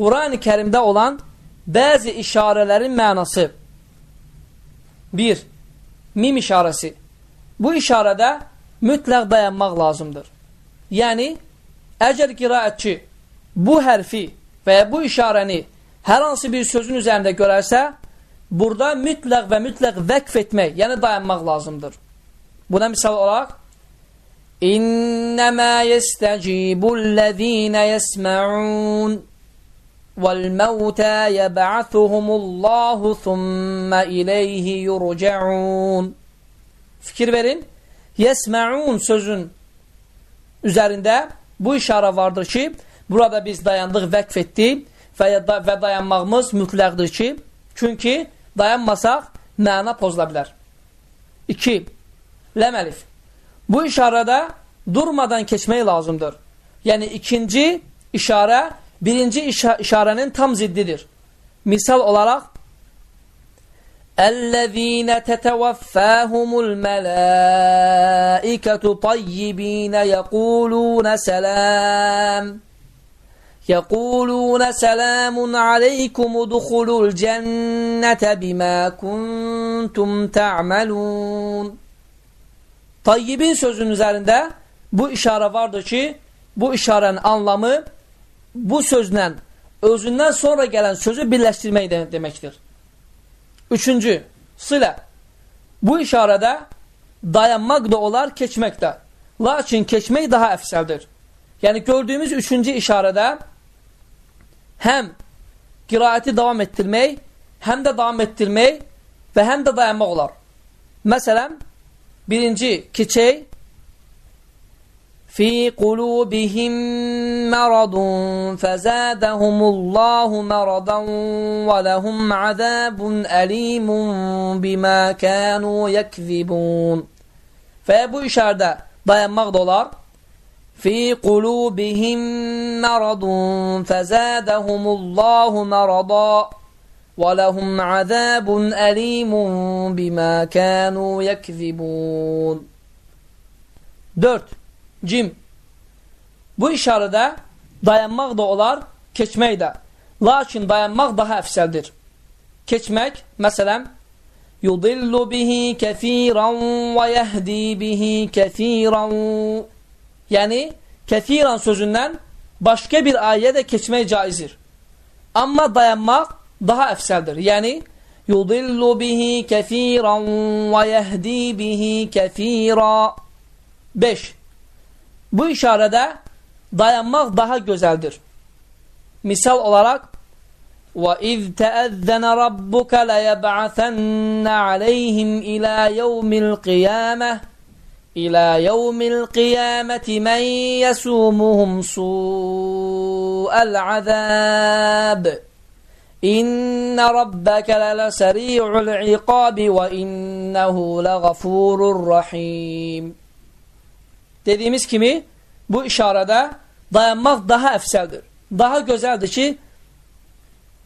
Quran-ı Kərimdə olan bəzi işarələrin mənası. 1. Mim işarəsi. Bu işarədə mütləq dayanmaq lazımdır. Yəni, əgər qiraətçi bu hərfi və ya bu işarəni hər hansı bir sözün üzərində görərsə, burada mütləq və mütləq vəqf etmək, yəni dayanmaq lazımdır. Buna misal olaraq, İnnəmə yestəcibullezîne yesmə'un وَالْمَوْتَى يَبْعَثُهُمُ اللّٰهُ ثُمَّ اِلَيْهِ يُرْجَعُونَ Fikir verin. Yesme'un sözün üzerinde bu işare vardır ki burada biz dayandık, vəqf və, və dayanmağımız mütləqdir ki çünki dayanmasaq məna pozula bilər. 2. Ləməlif. Bu işarədə durmadan keçmək lazımdır. Yəni ikinci işarə birinci işarenin tam ziddidir. Misal olarak اَلَّذ۪ينَ تَتَوَفَّاهُمُ الْمَلَائِكَةُ طَيِّب۪ينَ يَقُولُونَ سَلَامٌ يَقُولُونَ سَلَامٌ عَلَيْكُمُ دُخُلُوا الْجَنَّةَ بِمَا كُنْتُمْ تَعْمَلُونَ Tayyibin sözünün üzerinde bu işare vardır ki bu işarenin anlamı bu sözlə özündən sonra gələn sözü birləşdirmək de deməkdir. Üçüncü, silə. Bu işarədə dayanmaq da olar, keçmək də. Lakin keçmək daha əfsəldir. Yəni, gördüyümüz üçüncü işarədə həm qiraəti davam etdirmək, həm də davam etdirmək və həm də dayanmaq olar. Məsələn, birinci, keçək, في قلوبهم مرض فزادهم الله مرضا ولهم عذاب أليم بما كانوا يكذبون. فيبو إشارة دايما مغضولار في قلوبهم مرض فزادهم الله مرضا ولهم عذاب أليم بما كانوا يكذبون. 4 Cim. Bu işarədə dayanmaq da olar, keçmək də. Lakin dayanmaq daha əfsəldir. Keçmək, məsələn, yudillu bihi kəthirən və yəhdi bihi kəthirən Yəni, kəthirən sözündən başqa bir ayə də keçmək caizdir. Amma dayanmaq daha əfsəldir. Yəni, yudillu bihi kəthirən və yəhdi bihi kəthirə 5. Bu işarədə dayanmaq daha gözəldir. Misal olaraq وَإِذْ تَأَذَّنَ رَبُّكَ لَيَبْعَثَنَّ عَلَيْهِمْ إِلَى يَوْمِ الْقِيَامَةِ إِلَى يَوْمِ الْقِيَامَةِ مَنْ يَسُومُهُمْ سُوءَ الْعَذَابِ إِنَّ رَبَّكَ لَلَسَرِيعُ الْعِقَابِ وَإِنَّهُ لَغَفُورٌ رَحِيمٌ dediğimiz kimi bu işarede dayanmak daha efseldir. Daha güzeldir ki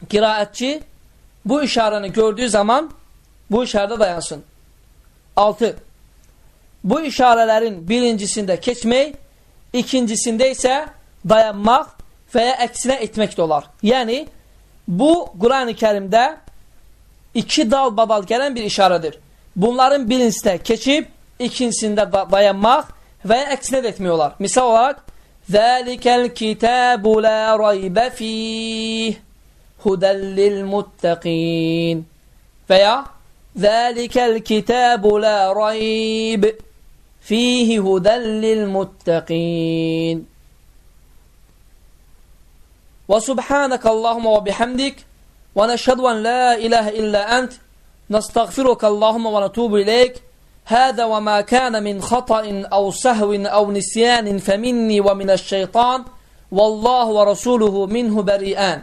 kiraatçi bu işareni gördüğü zaman bu işarede dayansın. 6. Bu işarelerin birincisinde keçmeyi, ikincisinde ise dayanmak veya eksine itmek dolar. Yani bu Kur'an-ı Kerim'de iki dal babal gelen bir işaredir. Bunların birincisine keçip ikincisinde dayanmak və əksinə də etmək olar. Misal olaraq, Zəlikəl kitəbu lə raybə fih hudəllil muttəqin və ya Zəlikəl kitəbu lə rayb fihi hudəllil muttəqin وسبحانك اللهم وبحمدك ونشهد أن لا إله إلا أنت نستغفرك اللهم ونتوب إليك هذا وما كان من خطأ أو سهو أو نسيان فمني ومن الشيطان والله ورسوله منه بريئان.